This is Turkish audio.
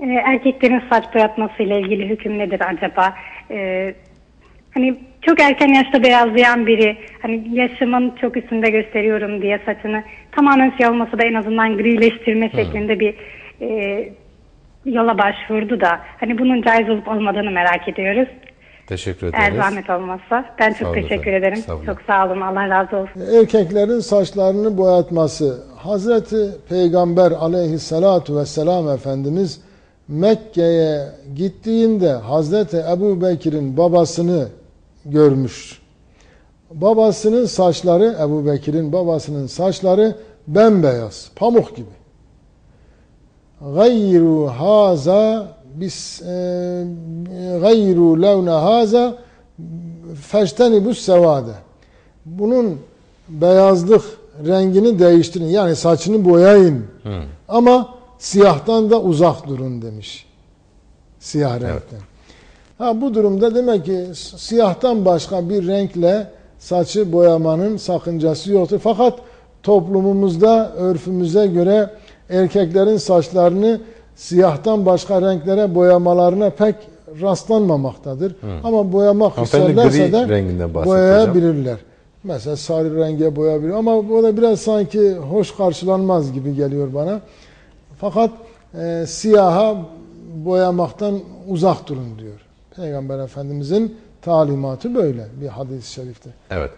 e, erkeklerin saç boyatması ile ilgili hüküm nedir acaba? E, hani çok erken yaşta beyazlayan biri, hani yaşımın çok üstünde gösteriyorum diye saçını tamamen siyah olmasa da en azından grileştirme şeklinde bir e, yola başvurdu da hani bunun caiz olup olmadığını merak ediyoruz. Teşekkür Eğer ederiz. zahmet olmazsa. Ben çok olun teşekkür efendim. ederim. Sağ olun. Çok sağ olun. Allah razı olsun. Erkeklerin saçlarını boyatması. Hazreti Peygamber aleyhissalatu vesselam Efendimiz Mekke'ye gittiğinde Hazreti Ebu Bekir'in babasını görmüş. Babasının saçları, Ebu Bekir'in babasının saçları bembeyaz, pamuk gibi. Gayru haza bis e, gayru levne haza feşteni bu. Bunun beyazlık rengini değiştirin. Yani saçını boyayın. Ama siyahtan da uzak durun demiş. Siyah renkten. Ha bu durumda demek ki siyahtan başka bir renkle saçı boyamanın sakıncası yoktur. Fakat toplumumuzda örfümüze göre erkeklerin saçlarını siyahtan başka renklere boyamalarına pek rastlanmamaktadır. Ama boyamak Hanımefendi isterlerse de boyayabilirler. Mesela sarı renge boyayabilir ama o da biraz sanki hoş karşılanmaz gibi geliyor bana. Fakat e, siyaha boyamaktan uzak durun diyor. Peygamber Efendimizin talimatı böyle bir hadis-i şerifte. Evet.